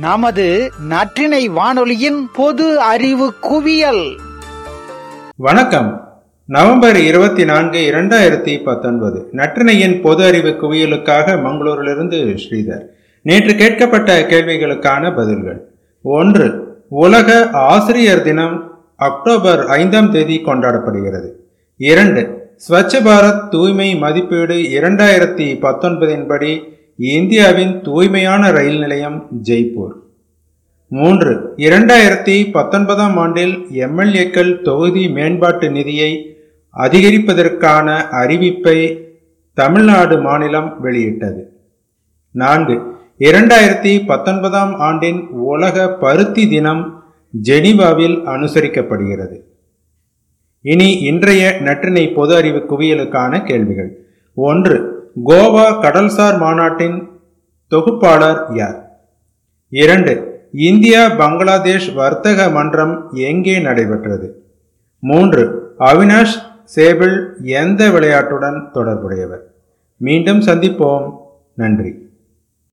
நமது நற்றினை வானொலியின் பொது அறிவு குவியல். வணக்கம். நவம்பர் இருபத்தி நான்கு இரண்டாயிரத்தி பத்தொன்பது. நற்றினையின் பொது அறிவு குவியலுக்காக மங்களூரிலிருந்து ஸ்ரீதர். நேற்று கேட்கப்பட்ட கேள்விகளுக்கான பதில்கள். ஒன்று உலக ஆசிரியர் தினம் அக்டோபர் ஐந்தாம் தேதி கொண்டாடப்படுகிறது. இரண்டு ஸ்வச்ச பாரத் தூய்மை மதிப்பீடு இரண்டாயிரத்தி பத்தொன்பதின் படி இந்தியாவின் தூய்மையான ரயில் நிலையம் ஜெய்ப்பூர். மூன்று இரண்டாயிரத்தி பத்தொன்பதாம் ஆண்டில் எம்எல்ஏக்கள் தொகுதி மேம்பாட்டு நிதியை அதிகரிப்பதற்கான அறிவிப்பை தமிழ்நாடு மாநிலம் வெளியிட்டது. நான்கு இரண்டாயிரத்தி பத்தொன்பதாம் ஆண்டின் உலக பருத்தி தினம் ஜெனிவாவில் அனுசரிக்கப்படுகிறது. இனி இன்றைய நற்றினை பொது அறிவு குவியலுக்கான கேள்விகள். ஒன்று கோவா கடல்சார் மாநாட்டின் தொகுப்பாளர் யார்? இரண்டு இந்தியா பங்களாதேஷ் வர்த்தக மன்றம் எங்கே நடைபெற்றது? மூன்று அவினாஷ் சேபிள் எந்த விளையாட்டுடன் தொடர்புடையவர்? மீண்டும் சந்திப்போம். நன்றி.